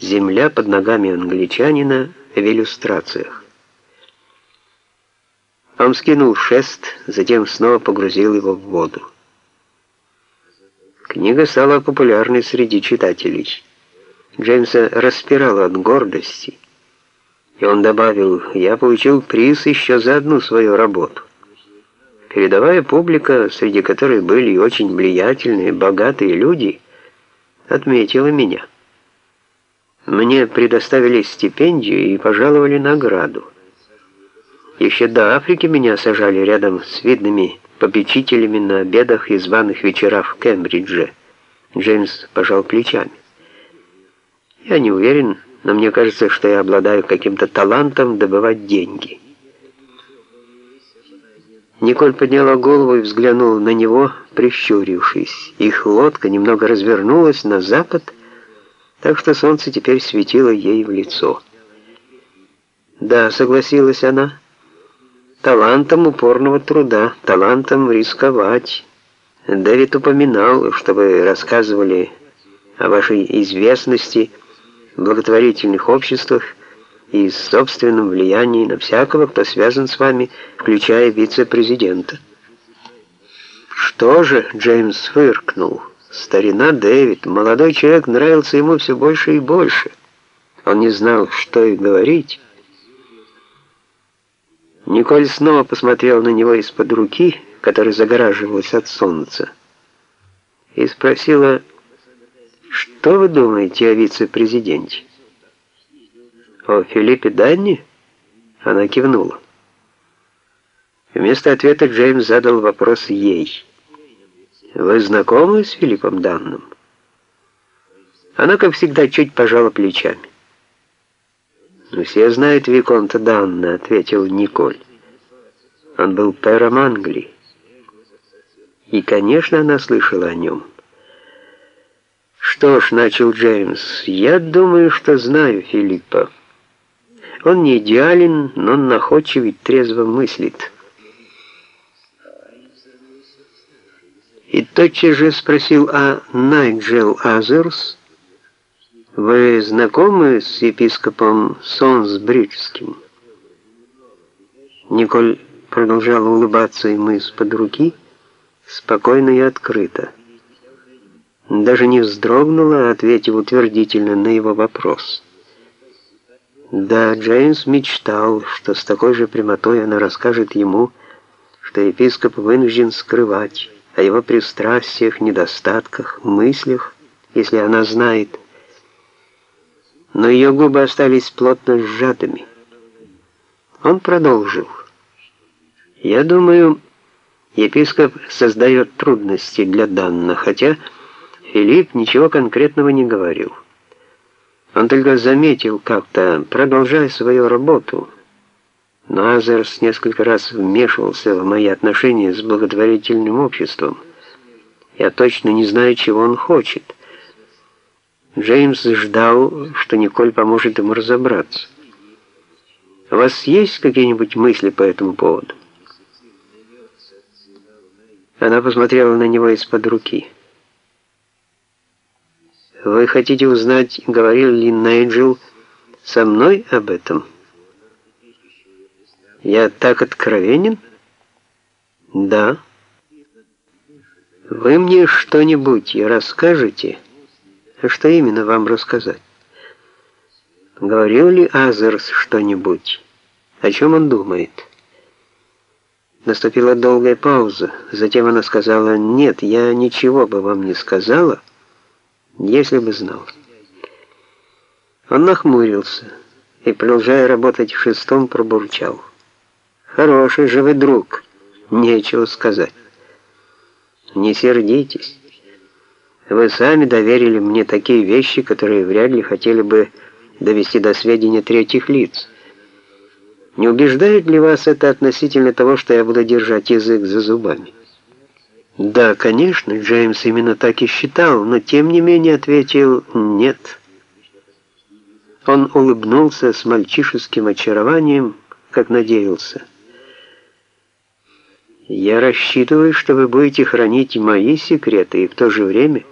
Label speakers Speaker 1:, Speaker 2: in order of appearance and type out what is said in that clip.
Speaker 1: Земля под ногами англичанина в иллюстрациях. Он скинул шест, затем снова погрузил его в воду. Книга стала популярной среди читателей. Джеймса распирало от гордости. И он добавил, «Я получил приз еще за одну свою работу». Передовая публика, среди которой были очень влиятельные, богатые люди, отметила меня. Мне предоставили стипендию и пожаловали награду. Еще до Африки меня сажали рядом с видными попечителями на обедах и званых вечерах в Кембридже. Джеймс пожал плечами. Я не уверен, но мне кажется, что я обладаю каким-то талантом добывать деньги. Николь подняла голову и взглянула на него, прищурившись. Их лодка немного развернулась на запад, так что солнце теперь светило ей в лицо. «Да», — согласилась она, — «талантом упорного труда, талантом рисковать». Дэвид упоминал, что вы рассказывали о вашей известности в благотворительных обществах и собственном влиянии на всякого, кто связан с вами, включая вице-президента. «Что же?» — Джеймс фыркнул. Старина Дэвид, молодой человек, нравился ему все больше и больше. Он не знал, что и говорить. Николь снова посмотрел на него из-под руки, которая загораживалась от солнца, и спросила, «Что вы думаете о вице-президенте?» «О Филиппе Данни?» Она кивнула. Вместо ответа Джеймс задал вопрос ей. «Вы знакомы с Филиппом Данным?» Она, как всегда, чуть пожала плечами. «Ну, «Все знают Виконта Данна», — ответил Николь. «Он был пэром Англии». И, конечно, она слышала о нем. «Что ж», — начал Джеймс, — «я думаю, что знаю Филиппа. Он не идеален, но он находчив и трезво мыслит». И тотчас же спросил о Найджел Азерс. «Вы знакомы с епископом Сонсбриджским?» Николь продолжала улыбаться ему из-под руки, спокойно и открыто. Даже не вздрогнула, ответив утвердительно на его вопрос. Да, Джеймс мечтал, что с такой же прямотой она расскажет ему, что епископ вынужден скрывать о его пристрастиях, недостатках, мыслях, если она знает. Но ее губы остались плотно сжатыми. Он продолжил. «Я думаю, епископ создает трудности для Данна, хотя Филипп ничего конкретного не говорил. Он только заметил как-то, продолжая свою работу, но Азерс несколько раз вмешивался в мои отношения с благотворительным обществом. Я точно не знаю, чего он хочет. Джеймс ждал, что Николь поможет ему разобраться. У вас есть какие-нибудь мысли по этому поводу? Она посмотрела на него из-под руки. «Вы хотите узнать, говорил ли Найджел со мной об этом?» Я так откровенен? Да. Вы мне что-нибудь расскажете? Что именно вам рассказать? Говорил ли Азерс что-нибудь? О чем он думает? Наступила долгая пауза. Затем она сказала, «Нет, я ничего бы вам не сказала, если бы знал». Он нахмурился и, продолжая работать в шестом, пробурчал. Хороший же вы друг, нечего сказать. Не сердитесь. Вы сами доверили мне такие вещи, которые вряд ли хотели бы довести до сведения третьих лиц. Не убеждает ли вас это относительно того, что я буду держать язык за зубами? Да, конечно, Джеймс именно так и считал, но тем не менее ответил «нет». Он улыбнулся с мальчишеским очарованием, как надеялся. Я рассчитываю, что вы будете хранить мои секреты и в то же время